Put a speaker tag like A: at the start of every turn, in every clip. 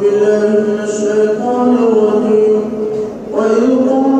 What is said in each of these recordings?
A: بالله من الشيطان الرجيم. وإن قلنا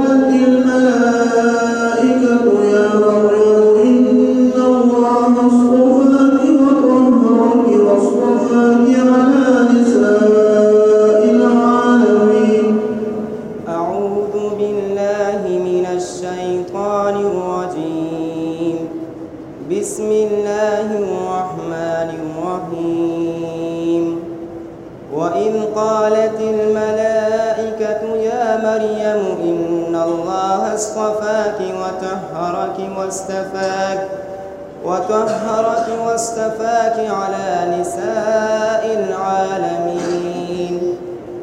A: واستفاك وطهرك واستفاك على نساء العالمين.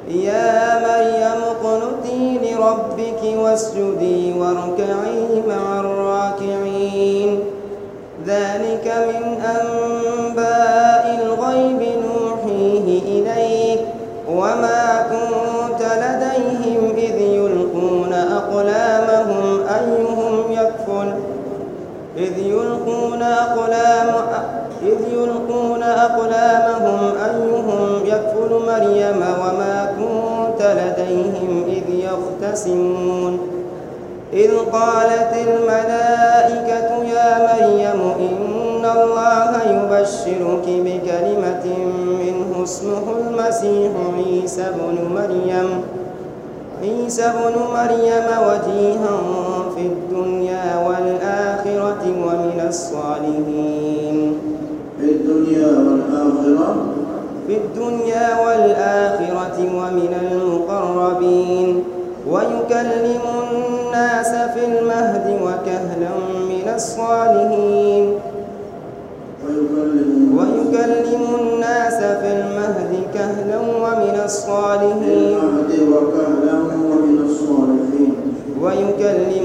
A: يا مريم اقنتي لربك واسجدي واركعي يلقون أقلام إذ يلقون أقلامهم أيهم يكفل مريم وما كنت لديهم إذ يختصمون. إذ قالت الملائكة يا مريم إن الله يبشرك بكلمة منه اسمه المسيح عيسى بن مريم. عيسى بن مريم وجيها في الدنيا والآخرة الصالحين.
B: في الدنيا والآخرة.
A: في الدنيا والآخرة ومن المقربين. ويكلم الناس في المهد وكهلا من الصالحين. ويكلم الناس في المهد كهلا ومن الصالحين. ويكلم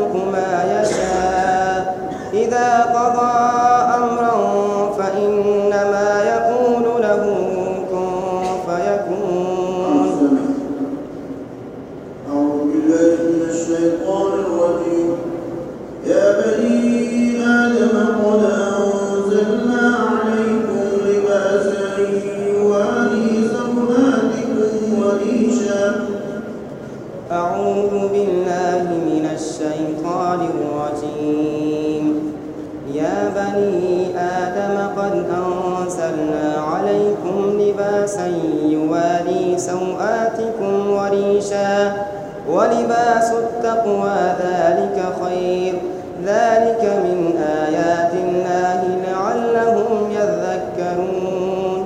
B: لباسا يواري سوآتكم وريشا
A: ولباس التقوى ذلك خير. ذلك من آيات الله لعلهم يذكرون.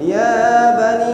A: يا بني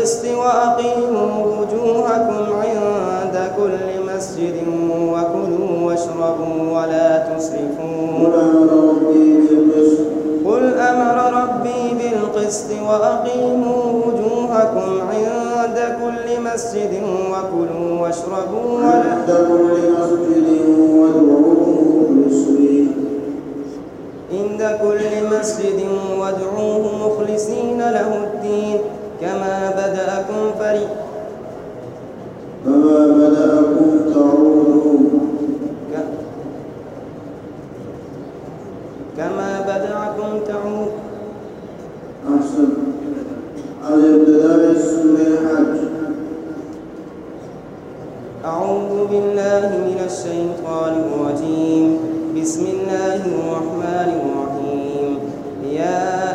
A: بالقسط وأقيموا وجوهكم عند كل مسجد وكلوا واشربوا ولا تسرفوا قل أمر ربي بالقسط وأقيموا وجوهكم عند كل مسجد وكلوا واشربوا ولا
B: عند كل مسجد وادعوه مخلصين.
A: عند كل مسجد وادعوه مخلصين له الدين. كما بدأكم فري
B: كما بدأكم تعودون.
A: ك- كما بدأكم تعود
B: أحسن. على ابتداء سورة الحج.
A: أعوذ بالله من الشيطان الرجيم. بسم الله الرحمن الرحيم. يا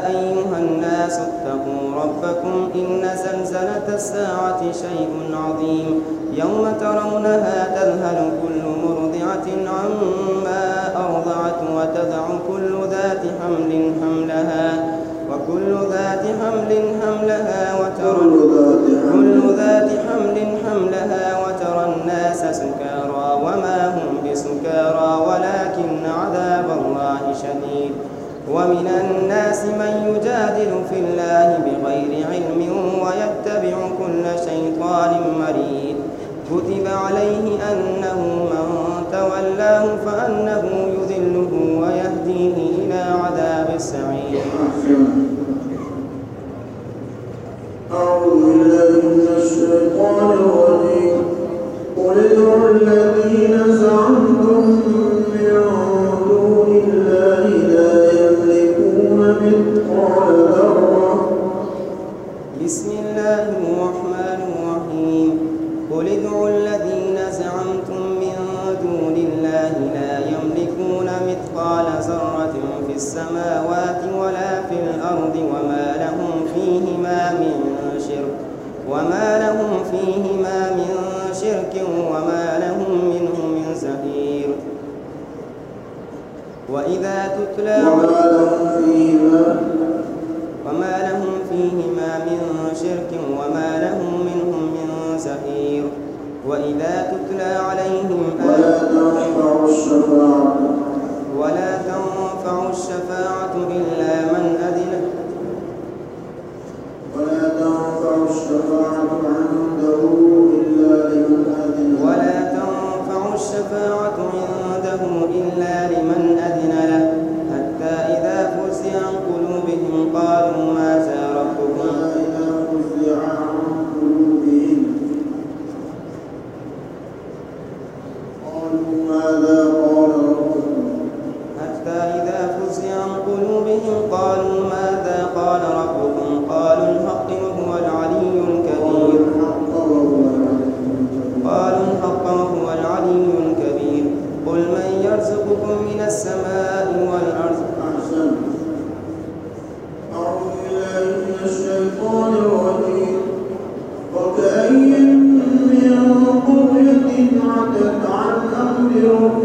A: اتقوا ربكم إن زلزلة الساعة شيء عظيم. يوم ترونها تذهل كل مرضعة عما أرضعت وتضع كل ذات حمل حملها وكل ذات حمل حملها وترى كل ذات حمل حملها وترى الناس سكارى وما هم بسكارى ولكن عذاب الله شديد. ومن الناس من يجادل في الله بغير علم ويتبع كل شيطان مريد. كتب عليه أنه من تولاه فأنه يذله ويهديه إلى عذاب السعير.
B: أعوذ بالله من الشيطان الرجيم. قل ادعوا الذين زعمتم
A: بسم الله الرحمن الرحيم. قل ادعوا الذين زعمتم من دون الله لا يملكون مثقال ذرة في السماوات ولا في الأرض وما لهم فيهما من شرك وما لهم فيهما من شرك وما لهم منه من زهير. وإذا تتلى
B: وما لهم فيهما
A: تتلى عليهم
B: ولا تنفع الشفاعة.
A: ولا تنفع الشفاعة إلا من أذن.
B: ولا تنفع الشفاعة عنده إلا لمن أذن.
A: ولا تنفع الشفاعة قلوبهم قالوا ماذا
B: قال ربكم؟
A: قالوا الحق وهو العلي الكبير. قالوا الحق وهو العلي الكبير. قل من يرزقكم من السماء والأرض.
B: أحسن أعوذ بالله من الشيطان وكأي من قرية عتت عن أمر ربها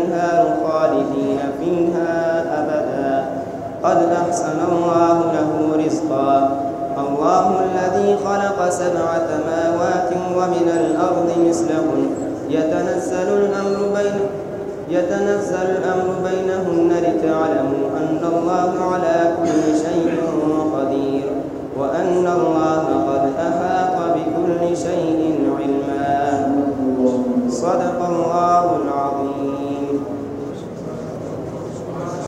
A: الذي خلق سبع سماوات ومن الأرض مثلهن. يتنزل الأمر بين يتنزل الأمر بينهن لتعلموا أن الله على كل شيء قدير وأن الله قد أحاط بكل شيء علما. صدق